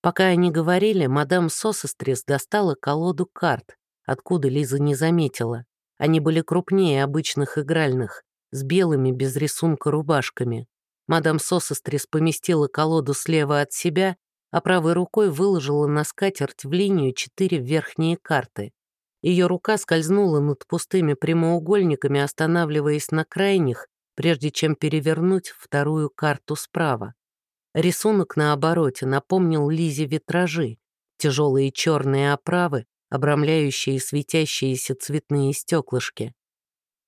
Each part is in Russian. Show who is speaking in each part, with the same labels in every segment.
Speaker 1: Пока они говорили, мадам Сосестрис достала колоду карт, откуда Лиза не заметила. Они были крупнее обычных игральных, с белыми без рисунка рубашками. Мадам Сосестрис поместила колоду слева от себя, а правой рукой выложила на скатерть в линию четыре верхние карты. Ее рука скользнула над пустыми прямоугольниками, останавливаясь на крайних, прежде чем перевернуть вторую карту справа. Рисунок на обороте напомнил Лизе витражи, тяжелые черные оправы, обрамляющие светящиеся цветные стеклышки.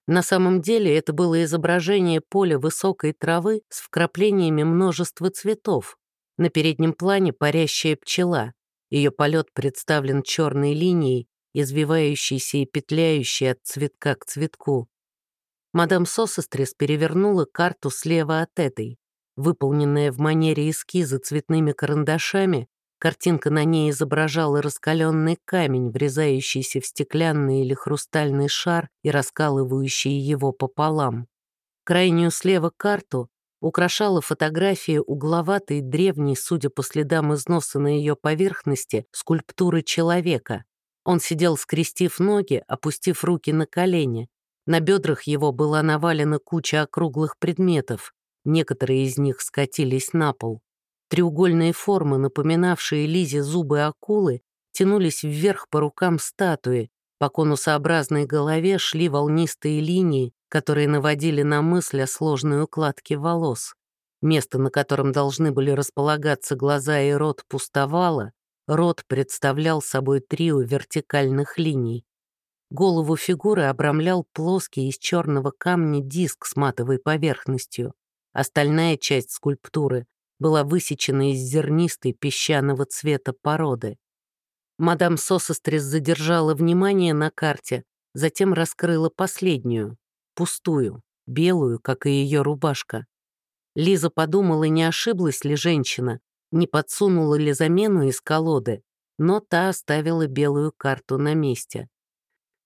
Speaker 1: На самом деле это было изображение поля высокой травы с вкраплениями множества цветов. На переднем плане парящая пчела. Ее полет представлен черной линией, извивающейся и петляющей от цветка к цветку. Мадам Сосестрис перевернула карту слева от этой. Выполненная в манере эскиза цветными карандашами, Картинка на ней изображала раскаленный камень, врезающийся в стеклянный или хрустальный шар и раскалывающий его пополам. Крайнюю слева карту украшала фотография угловатой, древней, судя по следам износа на ее поверхности, скульптуры человека. Он сидел, скрестив ноги, опустив руки на колени. На бедрах его была навалена куча округлых предметов. Некоторые из них скатились на пол. Треугольные формы, напоминавшие Лизе зубы акулы, тянулись вверх по рукам статуи, по конусообразной голове шли волнистые линии, которые наводили на мысль о сложной укладке волос. Место, на котором должны были располагаться глаза и рот, пустовало, рот представлял собой трио вертикальных линий. Голову фигуры обрамлял плоский из черного камня диск с матовой поверхностью. Остальная часть скульптуры была высечена из зернистой песчаного цвета породы. Мадам Сосестрис задержала внимание на карте, затем раскрыла последнюю, пустую, белую, как и ее рубашка. Лиза подумала, не ошиблась ли женщина, не подсунула ли замену из колоды, но та оставила белую карту на месте.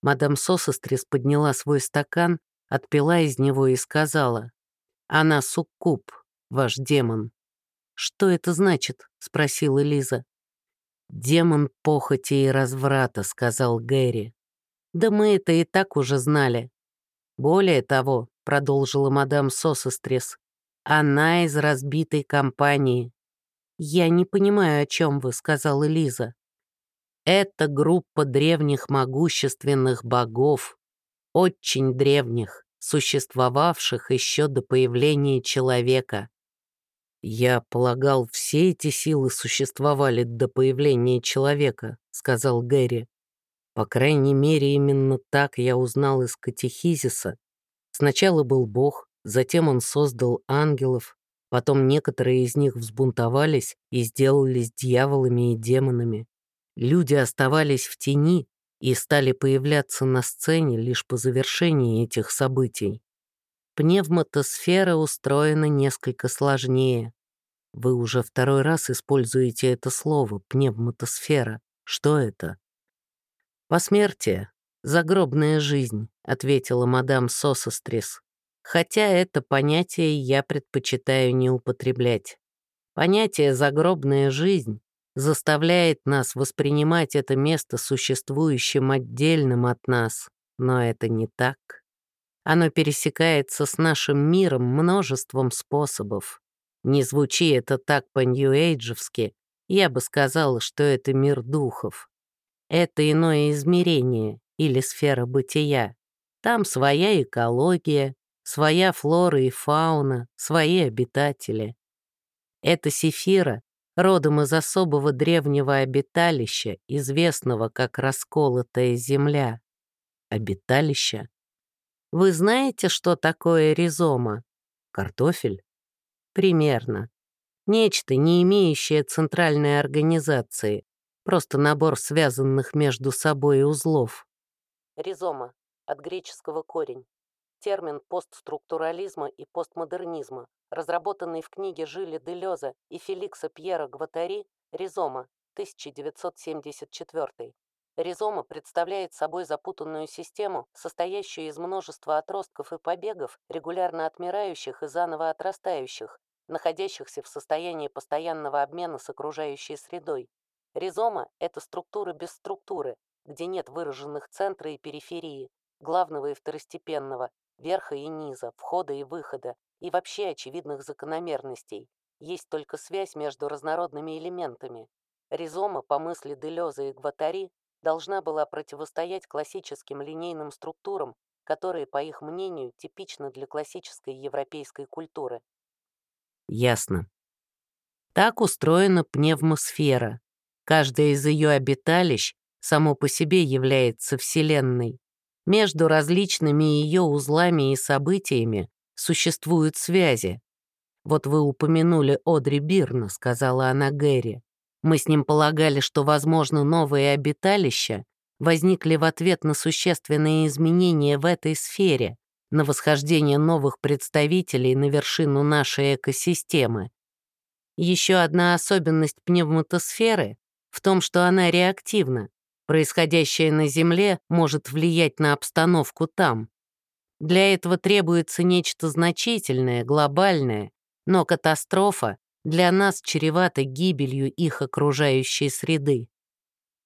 Speaker 1: Мадам Сосестрис подняла свой стакан, отпила из него и сказала, «Она суккуб, ваш демон». «Что это значит?» — спросила Лиза. «Демон похоти и разврата», — сказал Гэри. «Да мы это и так уже знали». «Более того», — продолжила мадам Сосестрес, «она из разбитой компании». «Я не понимаю, о чем вы», — сказала Лиза. «Это группа древних могущественных богов, очень древних, существовавших еще до появления человека. «Я полагал, все эти силы существовали до появления человека», — сказал Гэри. «По крайней мере, именно так я узнал из катехизиса. Сначала был Бог, затем он создал ангелов, потом некоторые из них взбунтовались и сделались дьяволами и демонами. Люди оставались в тени и стали появляться на сцене лишь по завершении этих событий. Пневмотосфера устроена несколько сложнее. Вы уже второй раз используете это слово «пневмотосфера». Что это? «Посмертие. Загробная жизнь», — ответила мадам Сосострис. «Хотя это понятие я предпочитаю не употреблять. Понятие «загробная жизнь» заставляет нас воспринимать это место существующим отдельным от нас, но это не так. Оно пересекается с нашим миром множеством способов. Не звучи это так по-нью-эйджевски, я бы сказала, что это мир духов. Это иное измерение или сфера бытия. Там своя экология, своя флора и фауна, свои обитатели. Это Сефира, родом из особого древнего обиталища, известного как расколотая земля. Обиталище? Вы знаете, что такое ризома? Картофель? Примерно. Нечто, не имеющее центральной организации, просто набор связанных между собой узлов. Ризома, от греческого корень. Термин постструктурализма и постмодернизма, разработанный в книге Жиля Делеза и Феликса Пьера Гватари «Ризома», 1974. Ризома представляет собой запутанную систему, состоящую из множества отростков и побегов, регулярно отмирающих и заново отрастающих, находящихся в состоянии постоянного обмена с окружающей средой. Ризома — это структура без структуры, где нет выраженных центра и периферии, главного и второстепенного, верха и низа, входа и выхода, и вообще очевидных закономерностей. Есть только связь между разнородными элементами. Ризома, по мысли Делеза и Гватари, должна была противостоять классическим линейным структурам, которые, по их мнению, типичны для классической европейской культуры.
Speaker 2: Ясно. Так устроена пневмосфера. Каждое из ее обиталищ само по себе является Вселенной. Между различными ее узлами и событиями существуют связи. «Вот вы упомянули Одри Бирна», — сказала она Гэри. «Мы с ним полагали, что, возможно, новые обиталища возникли в ответ на существенные изменения в этой сфере, на восхождение новых представителей на вершину нашей экосистемы. Еще одна особенность пневматосферы в том, что она реактивна. Происходящее на Земле может влиять на обстановку там. Для этого требуется нечто значительное, глобальное, но катастрофа для нас чревата гибелью их окружающей среды.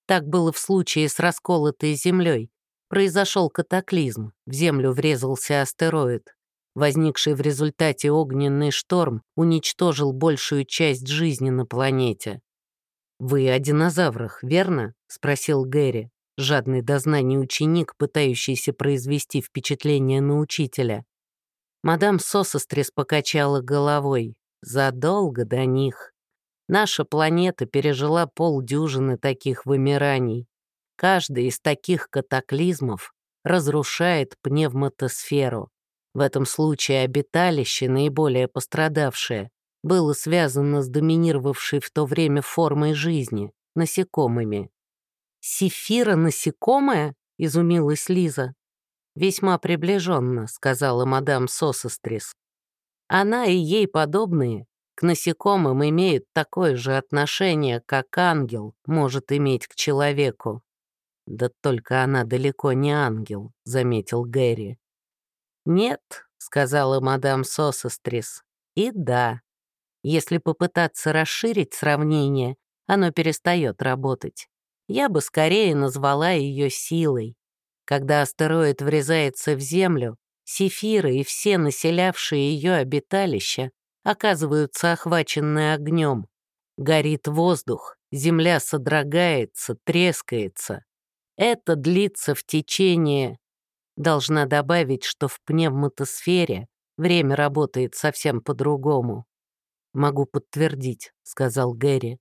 Speaker 2: Так было в случае с расколотой Землей. Произошел катаклизм, в Землю врезался астероид. Возникший в результате огненный шторм уничтожил большую часть жизни на планете. «Вы о динозаврах, верно?» — спросил Гэри, жадный до знаний ученик, пытающийся произвести впечатление на учителя. Мадам Сосострис покачала головой. Задолго до них. Наша планета пережила полдюжины таких вымираний. Каждый из таких катаклизмов разрушает пневматосферу. В этом случае обиталище, наиболее пострадавшее, было связано с доминировавшей в то время формой жизни — насекомыми. «Сефира насекомая?» — изумилась Лиза. «Весьма приближенно», — сказала мадам Сосострис. «Она и ей подобные к насекомым имеют такое же отношение, как ангел может иметь к человеку». «Да только она далеко не ангел», — заметил Гэри. «Нет», — сказала мадам Сосострис, — «и да». Если попытаться расширить сравнение, оно перестает работать. Я бы скорее назвала ее силой. Когда астероид врезается в Землю, Сефиры и все населявшие ее обиталища оказываются охвачены огнем. Горит воздух, Земля содрогается, трескается. Это длится в течение... Должна добавить, что в пневматосфере время работает совсем по-другому. «Могу подтвердить», — сказал Гэри.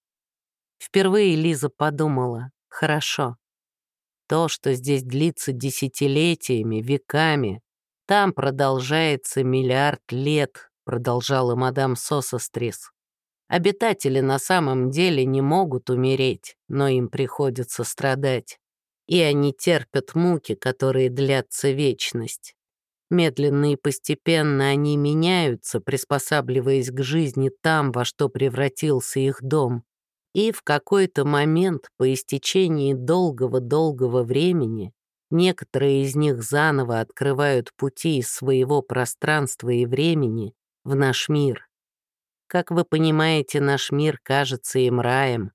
Speaker 2: Впервые Лиза подумала, хорошо. То, что здесь длится десятилетиями, веками, там продолжается миллиард лет, продолжала мадам Сосострис. Обитатели на самом деле не могут умереть, но им приходится страдать. И они терпят муки, которые длятся вечность. Медленно и постепенно они меняются, приспосабливаясь к жизни там, во что превратился их дом. И в какой-то момент, по истечении долгого-долгого времени, некоторые из них заново открывают пути из своего пространства и времени в наш мир. Как вы понимаете, наш мир кажется им раем.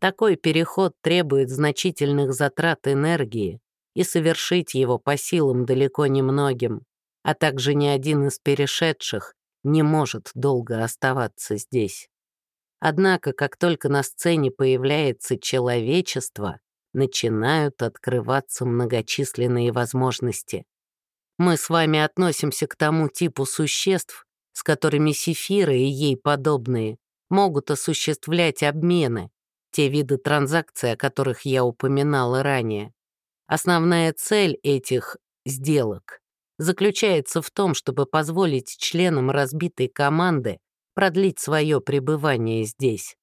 Speaker 2: Такой переход требует значительных затрат энергии, и совершить его по силам далеко не многим, а также ни один из перешедших не может долго оставаться здесь. Однако, как только на сцене появляется человечество, начинают открываться многочисленные возможности. Мы с вами относимся к тому типу существ, с которыми Сефиры и ей подобные могут осуществлять обмены, те виды транзакций, о которых я упоминала ранее. Основная цель этих сделок заключается в том, чтобы позволить членам разбитой команды продлить свое пребывание здесь.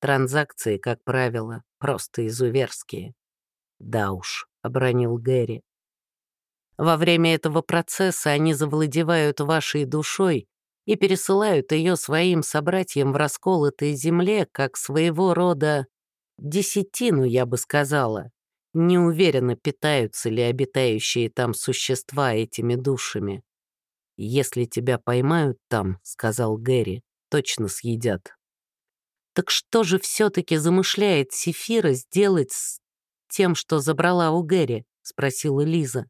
Speaker 2: Транзакции, как правило, просто изуверские. «Да уж», — обронил Гэри. «Во время этого процесса они завладевают вашей душой и пересылают ее своим собратьям в расколотой земле, как своего рода десятину, я бы сказала. Не уверенно, питаются ли обитающие там существа этими душами. «Если тебя поймают там», — сказал Гэри, точно съедят. Так что же все-таки замышляет Сефира сделать с тем, что забрала у Гэри? спросила Лиза.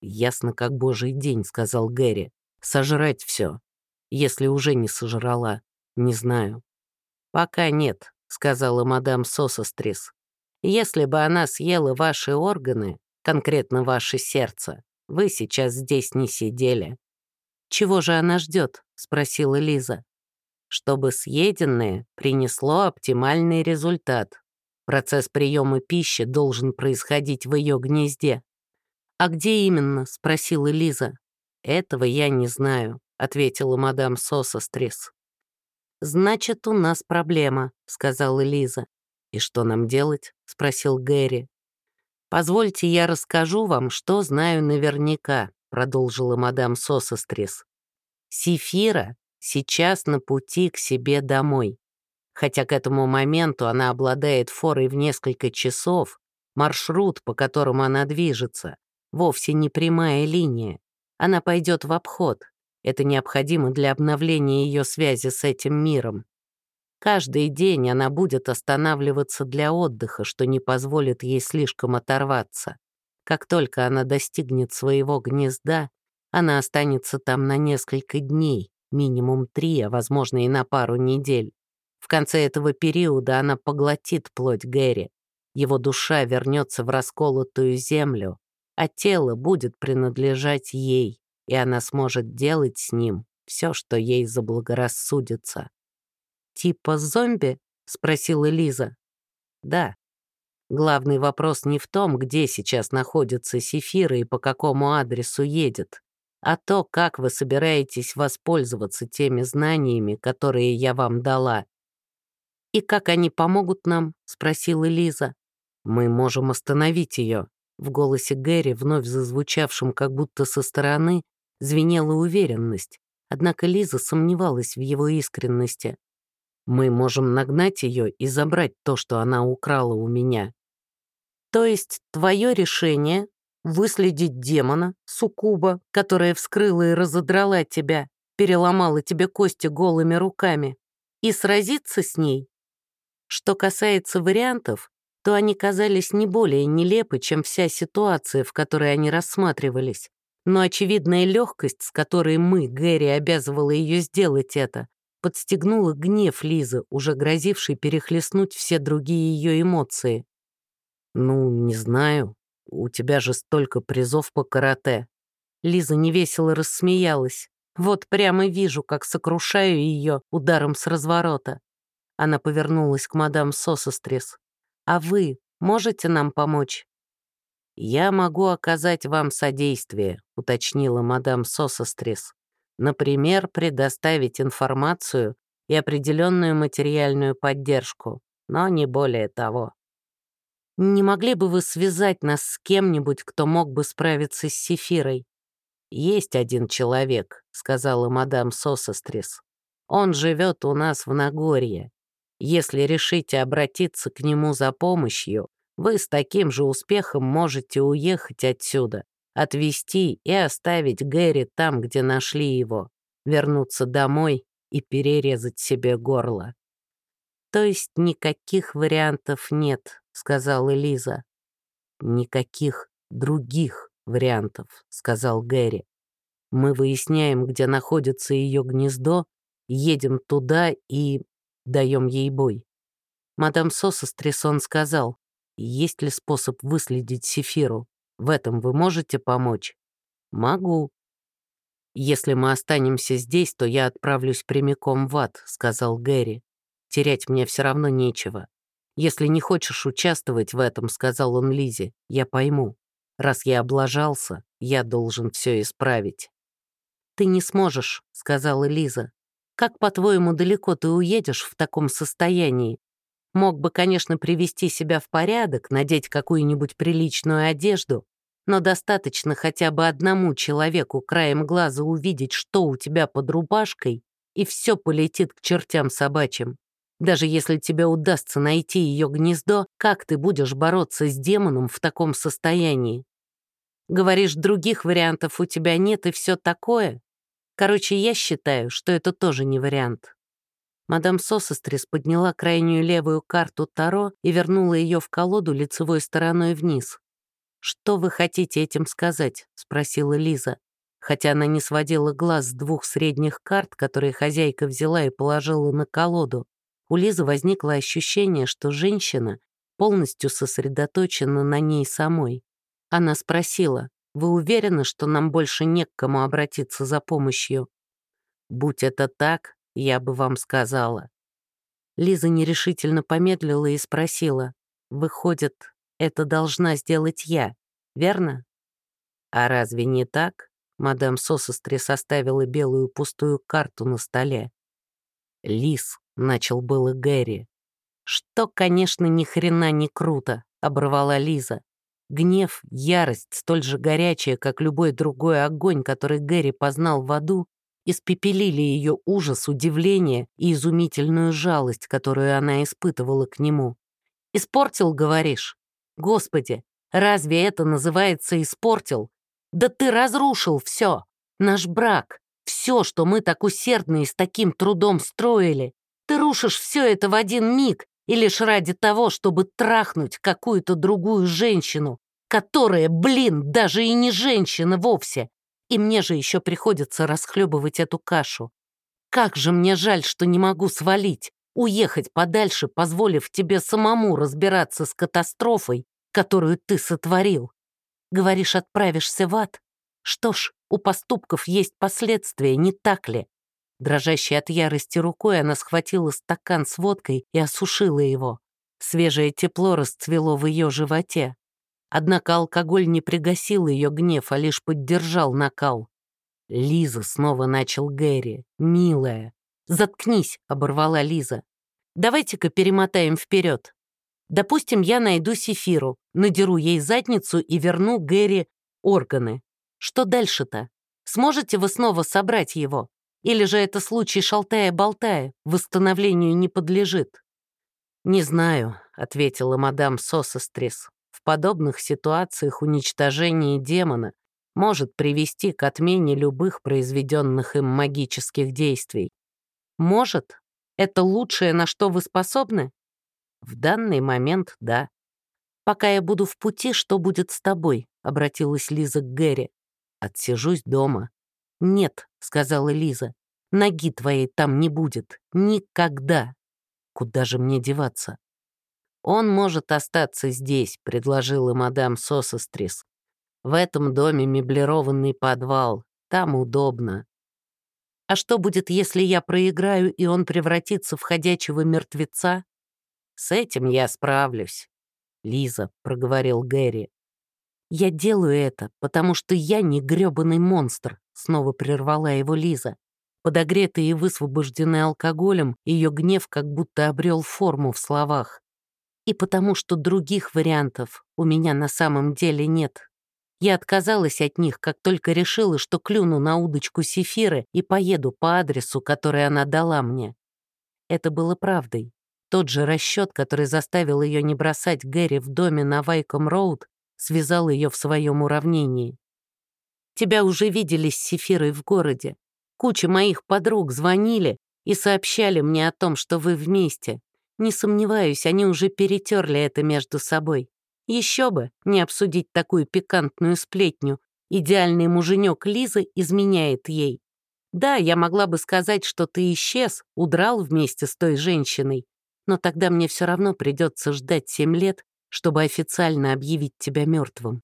Speaker 2: Ясно как божий день, сказал Гэри. Сожрать все. Если уже не сожрала, не знаю. Пока нет, сказала мадам Сосострис. Если бы она съела ваши органы, конкретно ваше сердце, вы сейчас здесь не сидели. «Чего же она ждет?» — спросила Лиза. «Чтобы съеденное принесло оптимальный результат. Процесс приема пищи должен происходить в ее гнезде». «А где именно?» — спросила Лиза. «Этого я не знаю», — ответила мадам Сосострис. «Значит, у нас проблема», — сказала Лиза. «И что нам делать?» — спросил Гэри. «Позвольте, я расскажу вам, что знаю наверняка», — продолжила мадам Сосострис. «Сефира сейчас на пути к себе домой. Хотя к этому моменту она обладает форой в несколько часов, маршрут, по которому она движется, вовсе не прямая линия. Она пойдет в обход, это необходимо для обновления ее связи с этим миром. Каждый день она будет останавливаться для отдыха, что не позволит ей слишком оторваться. Как только она достигнет своего гнезда, она останется там на несколько дней, минимум три, а возможно и на пару недель. В конце этого периода она поглотит плоть Гэри. Его душа вернется в расколотую землю, а тело будет принадлежать ей и она сможет делать с ним все, что ей заблагорассудится. «Типа зомби?» — спросила Лиза. «Да. Главный вопрос не в том, где сейчас находится Сефира и по какому адресу едет, а то, как вы собираетесь воспользоваться теми знаниями, которые я вам дала». «И как они помогут нам?» — спросила Лиза. «Мы можем остановить ее». В голосе Гэри, вновь зазвучавшем как будто со стороны, звенела уверенность, однако Лиза сомневалась в его искренности. «Мы можем нагнать ее и забрать то, что она украла у меня». «То есть твое решение — выследить демона, суккуба, которая вскрыла и разодрала тебя, переломала тебе кости голыми руками, и сразиться с ней?» Что касается вариантов, то они казались не более нелепы, чем вся ситуация, в которой они рассматривались но очевидная легкость, с которой мы, Гэри, обязывала ее сделать это, подстегнула гнев Лизы, уже грозивший перехлестнуть все другие ее эмоции. «Ну, не знаю. У тебя же столько призов по карате». Лиза невесело рассмеялась. «Вот прямо вижу, как сокрушаю ее ударом с разворота». Она повернулась к мадам Сосострис. «А вы можете нам помочь?» «Я могу оказать вам содействие», — уточнила мадам Сосострис. «Например, предоставить информацию и определенную материальную поддержку, но не более того». «Не могли бы вы связать нас с кем-нибудь, кто мог бы справиться с Сефирой?» «Есть один человек», — сказала мадам Сосострис. «Он живет у нас в Нагорье. Если решите обратиться к нему за помощью, вы с таким же успехом можете уехать отсюда, отвезти и оставить Гэри там, где нашли его, вернуться домой и перерезать себе горло. «То есть никаких вариантов нет», — сказала Лиза. «Никаких других вариантов», — сказал Гэри. «Мы выясняем, где находится ее гнездо, едем туда и даем ей бой». Мадам Соса Стрессон сказал, есть ли способ выследить Сефиру? В этом вы можете помочь? Могу. Если мы останемся здесь, то я отправлюсь прямиком в ад, сказал Гэри. Терять мне все равно нечего. Если не хочешь участвовать в этом, сказал он Лизе, я пойму. Раз я облажался, я должен все исправить. «Ты не сможешь», — сказала Лиза. «Как, по-твоему, далеко ты уедешь в таком состоянии? Мог бы, конечно, привести себя в порядок, надеть какую-нибудь приличную одежду, но достаточно хотя бы одному человеку краем глаза увидеть, что у тебя под рубашкой, и все полетит к чертям собачьим. Даже если тебе удастся найти ее гнездо, как ты будешь бороться с демоном в таком состоянии? Говоришь, других вариантов у тебя нет и все такое? Короче, я считаю, что это тоже не вариант.
Speaker 1: Мадам Сосестрис подняла крайнюю левую карту Таро и вернула ее в колоду лицевой стороной вниз. «Что вы хотите этим сказать?» — спросила Лиза. Хотя она не сводила глаз с двух средних карт, которые хозяйка взяла и положила на колоду, у Лизы возникло ощущение, что женщина полностью сосредоточена на ней самой. Она спросила, «Вы уверены, что нам больше не к кому обратиться за помощью?» «Будь это так, я бы вам сказала». Лиза нерешительно помедлила и спросила, «Выходит, это должна сделать я, верно?» «А разве не так?» Мадам Сосостри составила белую пустую карту на столе. «Лис», — начал было Гэри. «Что, конечно, ни хрена не круто», — оборвала Лиза. Гнев, ярость, столь же горячая, как любой другой огонь, который Гэри познал в аду, испепелили ее ужас, удивление и изумительную жалость, которую она испытывала к нему. «Испортил, говоришь? Господи, разве это называется «испортил»? Да ты разрушил все, наш брак, все, что мы так усердно и с таким трудом строили. Ты рушишь все это в один миг, и лишь ради того, чтобы трахнуть какую-то другую женщину, которая, блин, даже и не женщина вовсе. И мне же еще приходится расхлебывать эту кашу. Как же мне жаль, что не могу свалить, уехать подальше, позволив тебе самому разбираться с катастрофой, которую ты сотворил. Говоришь, отправишься в ад? Что ж, у поступков есть последствия, не так ли? Дрожащей от ярости рукой она схватила стакан с водкой и осушила его. Свежее тепло расцвело в ее животе. Однако алкоголь не пригасил ее гнев, а лишь поддержал накал. «Лиза», — снова начал Гэри, — «милая». «Заткнись», — оборвала Лиза. «Давайте-ка перемотаем вперед. Допустим, я найду Сефиру, надеру ей задницу и верну Гэри органы. Что дальше-то? Сможете вы снова собрать его? Или же это случай шалтая-болтая, восстановлению не подлежит?» «Не знаю», — ответила мадам Сосестрис. «В подобных ситуациях уничтожение демона может привести к отмене любых произведенных им магических действий. Может? Это лучшее, на что вы способны? В данный момент — да. «Пока я буду в пути, что будет с тобой?» — обратилась Лиза к Гэри. «Отсижусь дома». «Нет», — сказала Лиза, — «ноги твоей там не будет. Никогда. Куда же мне деваться?» «Он может остаться здесь», — предложила мадам Сосострис. «В этом доме меблированный подвал. Там удобно». «А что будет, если я проиграю, и он превратится в ходячего мертвеца?» С этим я справлюсь. Лиза, — проговорил Гэри. «Я делаю это, потому что я не грёбаный монстр», — снова прервала его Лиза. Подогретая и высвобожденная алкоголем, ее гнев как будто обрел форму в словах. «И потому что других вариантов у меня на самом деле нет. Я отказалась от них, как только решила, что клюну на удочку Сефиры и поеду по адресу, который она дала мне. Это было правдой. Тот же расчет, который заставил ее не бросать Гэри в доме на Вайком-Роуд, связал ее в своем уравнении. «Тебя уже видели с Сефирой в городе. Куча моих подруг звонили и сообщали мне о том, что вы вместе. Не сомневаюсь, они уже перетерли это между собой. Еще бы, не обсудить такую пикантную сплетню. Идеальный муженек Лизы изменяет ей. Да, я могла бы сказать, что ты исчез, удрал вместе с той женщиной, но тогда мне все равно придется ждать семь лет, чтобы официально объявить тебя мертвым.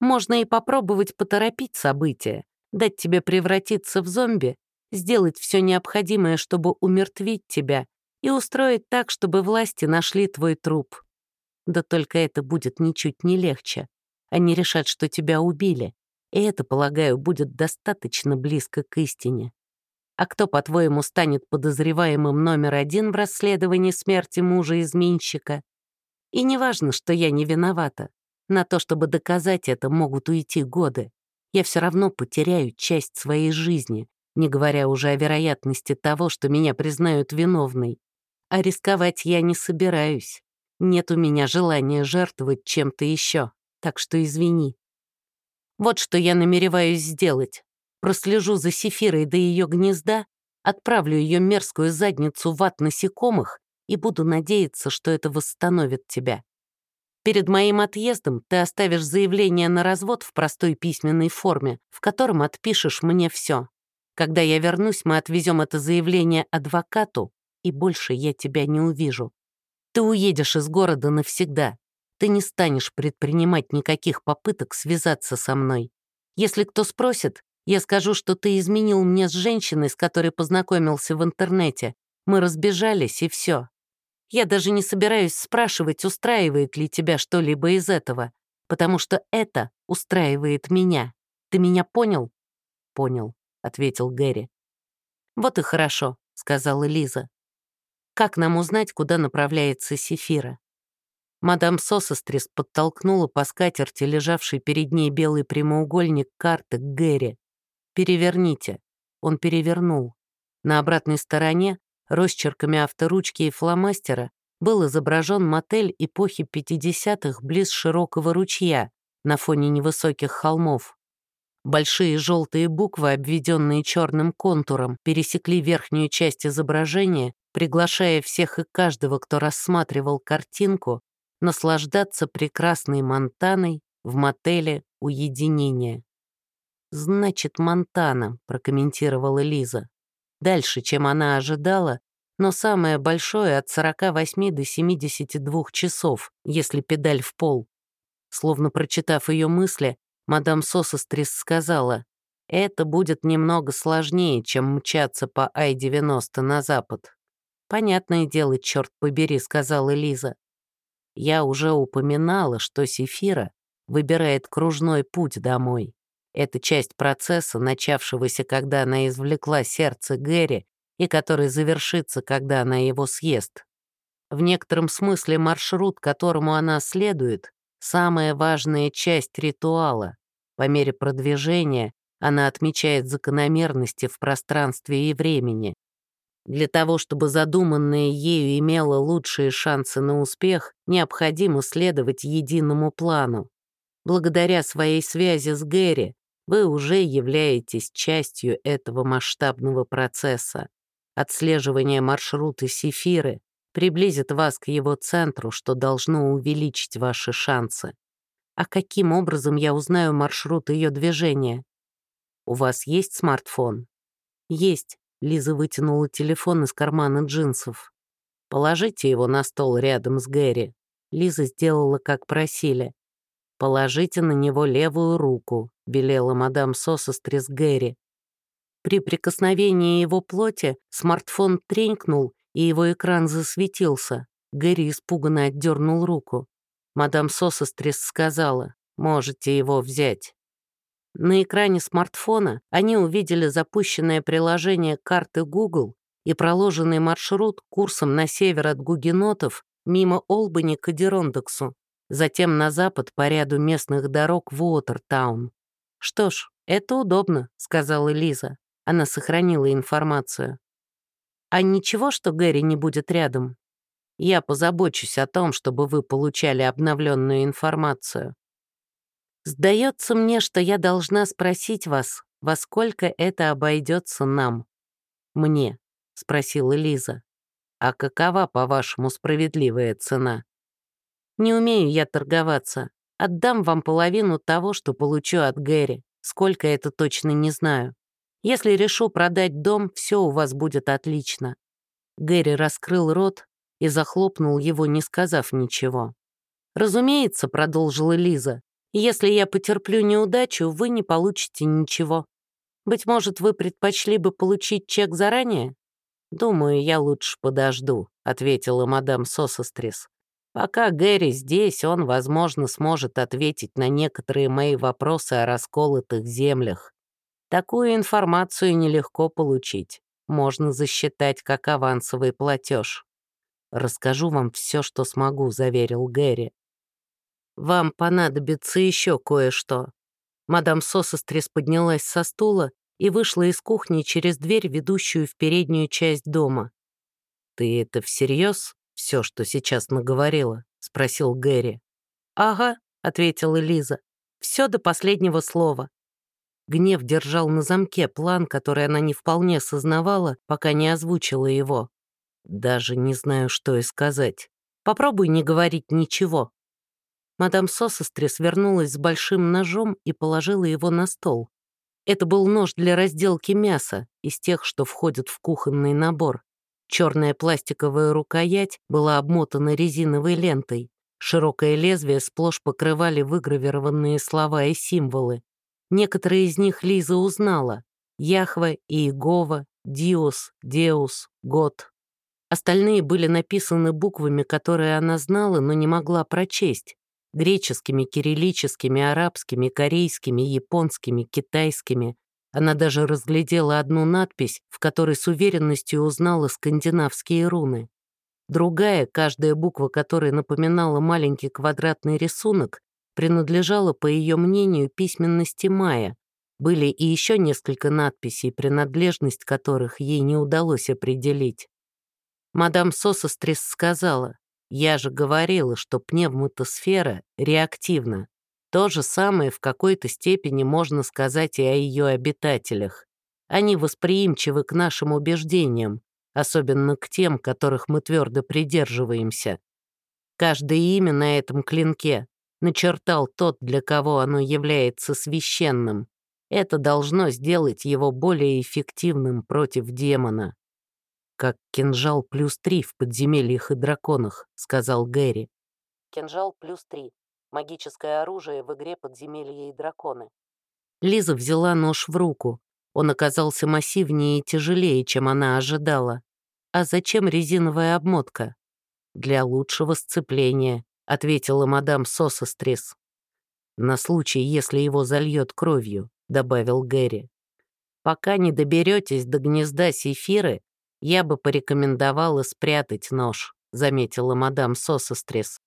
Speaker 1: Можно и попробовать поторопить события, дать тебе превратиться в зомби, сделать все необходимое, чтобы умертвить тебя и устроить так, чтобы власти нашли твой труп. Да только это будет ничуть не легче. Они решат, что тебя убили, и это, полагаю, будет достаточно близко к истине. А кто, по-твоему, станет подозреваемым номер один в расследовании смерти мужа-изменщика? И не важно, что я не виновата. На то, чтобы доказать это, могут уйти годы. Я все равно потеряю часть своей жизни, не говоря уже о вероятности того, что меня признают виновной. А рисковать я не собираюсь. Нет у меня желания жертвовать чем-то еще, так что извини. Вот что я намереваюсь сделать прослежу за Сефирой до ее гнезда отправлю ее мерзкую задницу в ад насекомых и буду надеяться, что это восстановит тебя. Перед моим отъездом ты оставишь заявление на развод в простой письменной форме, в котором отпишешь мне все. Когда я вернусь, мы отвезем это заявление адвокату, и больше я тебя не увижу. Ты уедешь из города навсегда. Ты не станешь предпринимать никаких попыток связаться со мной. Если кто спросит, я скажу, что ты изменил мне с женщиной, с которой познакомился в интернете. Мы разбежались, и все. Я даже не собираюсь спрашивать, устраивает ли тебя что-либо из этого, потому что это устраивает меня. Ты меня понял? Понял, ответил Гэри. Вот и хорошо, сказала Лиза. Как нам узнать, куда направляется Сефира? Мадам Сосострис подтолкнула по скатерти, лежавший перед ней белый прямоугольник карты, к Гэри. «Переверните». Он перевернул. На обратной стороне Росчерками авторучки и фломастера был изображен мотель эпохи 50-х близ широкого ручья на фоне невысоких холмов. Большие желтые буквы, обведенные черным контуром, пересекли верхнюю часть изображения, приглашая всех и каждого, кто рассматривал картинку, наслаждаться прекрасной Монтаной в мотеле уединения. «Значит, Монтана», — прокомментировала Лиза дальше, чем она ожидала, но самое большое от 48 до 72 часов, если педаль в пол. Словно прочитав ее мысли, мадам Сосострис сказала, «Это будет немного сложнее, чем мчаться по Ай-90 на запад». «Понятное дело, черт побери», — сказала Лиза. «Я уже упоминала, что Сефира выбирает кружной путь домой. Это часть процесса, начавшегося, когда она извлекла сердце Гэри и который завершится, когда она его съест. В некотором смысле маршрут, которому она следует, самая важная часть ритуала. По мере продвижения она отмечает закономерности в пространстве и времени. Для того, чтобы задуманное ею имело лучшие шансы на успех, необходимо следовать единому плану. Благодаря своей связи с Гэри вы уже являетесь частью этого масштабного процесса. Отслеживание маршрута Сефиры приблизит вас к его центру, что должно увеличить ваши шансы. А каким образом я узнаю маршрут ее движения? У вас есть смартфон? Есть. Лиза вытянула телефон из кармана джинсов. Положите его на стол рядом с Гэри. Лиза сделала, как просили. Положите на него левую руку велела мадам Сосострис Гэри. При прикосновении его плоти смартфон тренькнул, и его экран засветился. Гэри испуганно отдернул руку. Мадам Сосострис сказала, «Можете его взять». На экране смартфона они увидели запущенное приложение карты Google и проложенный маршрут курсом на север от Гугенотов мимо Олбани к Адерондоксу, затем на запад по ряду местных дорог в Уотертаун. «Что ж, это удобно», — сказала Лиза. Она сохранила информацию. «А ничего, что Гэри не будет рядом? Я позабочусь о том, чтобы вы получали обновленную информацию. Сдается мне, что я должна спросить вас, во сколько это обойдется нам?» «Мне», — спросила Лиза. «А какова, по-вашему, справедливая цена?» «Не умею я торговаться. Отдам вам половину того, что получу от Гэри. Сколько это точно не знаю. Если решу продать дом, все у вас будет отлично». Гэри раскрыл рот и захлопнул его, не сказав ничего. «Разумеется», — продолжила Лиза, «если я потерплю неудачу, вы не получите ничего. Быть может, вы предпочли бы получить чек заранее?» «Думаю, я лучше подожду», — ответила мадам Сосострис. Пока Гэри здесь, он, возможно, сможет ответить на некоторые мои вопросы о расколотых землях. Такую информацию нелегко получить. Можно засчитать как авансовый платеж. «Расскажу вам все, что смогу», — заверил Гэри. «Вам понадобится еще кое-что». Мадам Сосострис поднялась со стула и вышла из кухни через дверь, ведущую в переднюю часть дома. «Ты это всерьез?» Все, что сейчас наговорила?» — спросил Гэри. «Ага», — ответила Лиза. «Все до последнего слова». Гнев держал на замке план, который она не вполне сознавала, пока не озвучила его. Даже не знаю, что и сказать. Попробуй не говорить ничего. Мадам Сосестрис вернулась с большим ножом и положила его на стол. Это был нож для разделки мяса, из тех, что входят в кухонный набор. Черная пластиковая рукоять была обмотана резиновой лентой. Широкое лезвие сплошь покрывали выгравированные слова и символы. Некоторые из них Лиза узнала. Яхва, Иегова, Диос, Деус, Год. Остальные были написаны буквами, которые она знала, но не могла прочесть. Греческими, кириллическими, арабскими, корейскими, японскими, китайскими. Она даже разглядела одну надпись, в которой с уверенностью узнала скандинавские руны. Другая, каждая буква которой напоминала маленький квадратный рисунок, принадлежала, по ее мнению, письменности Майя. Были и еще несколько надписей, принадлежность которых ей не удалось определить. Мадам Сосострис сказала, «Я же говорила, что пневмотосфера реактивна. То же самое в какой-то степени можно сказать и о ее обитателях. Они восприимчивы к нашим убеждениям, особенно к тем, которых мы твердо придерживаемся. Каждое имя на этом клинке начертал тот, для кого оно является священным. Это должно сделать его более эффективным против демона. «Как кинжал плюс три в подземельях и драконах», — сказал Гэри.
Speaker 2: Кинжал плюс три. Магическое оружие в игре «Подземелья и драконы».
Speaker 1: Лиза взяла нож в руку. Он оказался массивнее и тяжелее, чем она ожидала. А зачем резиновая обмотка? Для лучшего сцепления ответила мадам Сосострис. «На случай, если его зальет кровью», — добавил Гэри. «Пока не доберетесь до гнезда Сефиры, я бы порекомендовала спрятать нож», — заметила мадам Сосострис.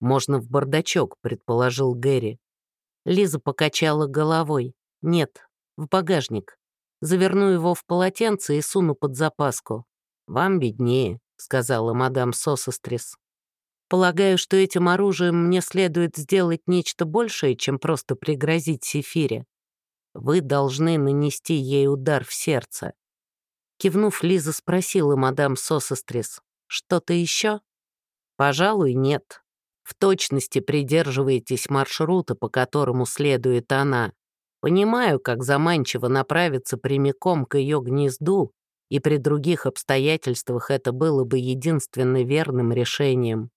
Speaker 1: «Можно в бардачок», — предположил Гэри. Лиза покачала головой. «Нет, в багажник. Заверну его в полотенце и суну под запаску. Вам беднее», — сказала мадам Сосострис. Полагаю, что этим оружием мне следует сделать нечто большее, чем просто пригрозить Сефире. Вы должны нанести ей удар в сердце. Кивнув, Лиза спросила мадам Сосострис, «Что-то еще?» «Пожалуй, нет. В точности придерживаетесь маршрута, по которому следует она. Понимаю, как заманчиво направиться прямиком к ее гнезду, и при других обстоятельствах это было бы единственно верным решением.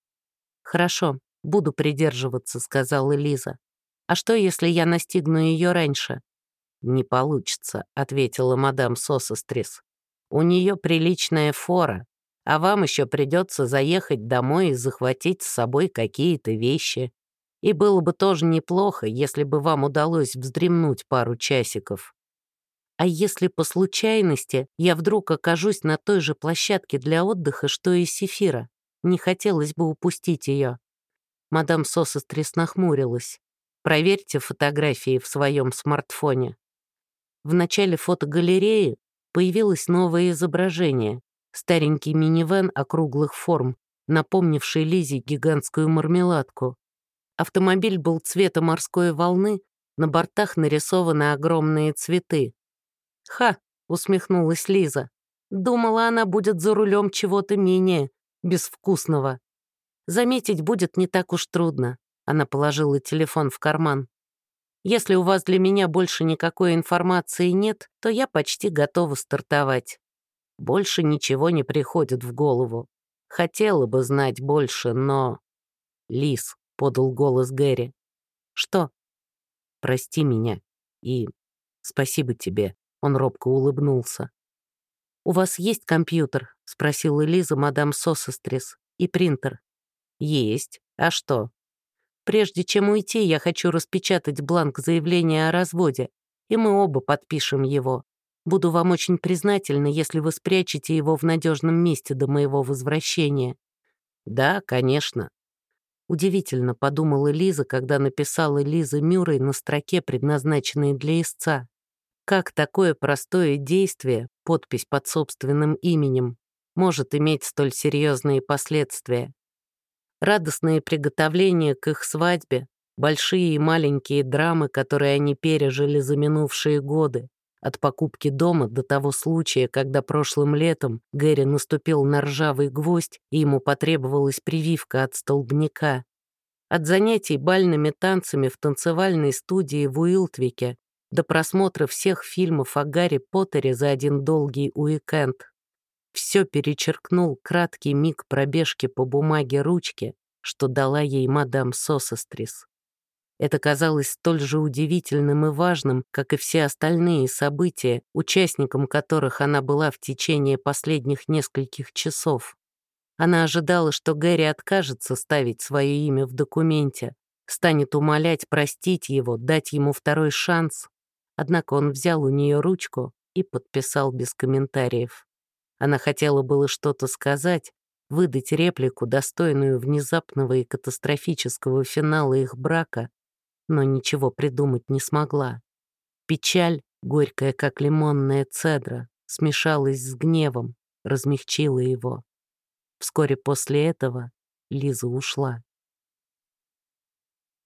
Speaker 1: «Хорошо, буду придерживаться», — сказала Лиза. «А что, если я настигну ее раньше?» «Не получится», — ответила мадам Сосострис. «У нее приличная фора, а вам еще придется заехать домой и захватить с собой какие-то вещи. И было бы тоже неплохо, если бы вам удалось вздремнуть пару часиков. А если по случайности я вдруг окажусь на той же площадке для отдыха, что и Сефира? Не хотелось бы упустить ее. Мадам Сосострис нахмурилась. Проверьте фотографии в своем смартфоне. В начале фотогалереи появилось новое изображение. Старенький минивэн округлых форм, напомнивший Лизе гигантскую мармеладку. Автомобиль был цвета морской волны, на бортах нарисованы огромные цветы. «Ха!» — усмехнулась Лиза. «Думала, она будет за рулем чего-то менее безвкусного. Заметить будет не так уж трудно. Она положила телефон в карман. Если у вас для меня больше никакой информации нет, то я почти готова стартовать. Больше ничего не приходит в голову. Хотела бы знать больше, но... Лис, — подал голос Гэри. Что? Прости меня. И спасибо тебе. Он робко улыбнулся. «У вас есть компьютер?» — спросила Лиза мадам Сосестрис. «И принтер?» «Есть. А что?» «Прежде чем уйти, я хочу распечатать бланк заявления о разводе, и мы оба подпишем его. Буду вам очень признательна, если вы спрячете его в надежном месте до моего возвращения». «Да, конечно». Удивительно, подумала Лиза, когда написала Лиза Мюррей на строке, предназначенной для истца. Как такое простое действие, подпись под собственным именем, может иметь столь серьезные последствия? Радостные приготовления к их свадьбе, большие и маленькие драмы, которые они пережили за минувшие годы, от покупки дома до того случая, когда прошлым летом Гэри наступил на ржавый гвоздь, и ему потребовалась прививка от столбняка. От занятий бальными танцами в танцевальной студии в Уилтвике до просмотра всех фильмов о Гарри Поттере за один долгий уикенд. Все перечеркнул краткий миг пробежки по бумаге ручки, что дала ей мадам Сосестрис. Это казалось столь же удивительным и важным, как и все остальные события, участником которых она была в течение последних нескольких часов. Она ожидала, что Гэри откажется ставить свое имя в документе, станет умолять простить его, дать ему второй шанс. Однако он взял у нее ручку и подписал без комментариев. Она хотела было что-то сказать, выдать реплику, достойную внезапного и катастрофического финала их брака, но ничего придумать не смогла. Печаль, горькая, как лимонная цедра, смешалась с гневом, размягчила его. Вскоре после этого Лиза ушла.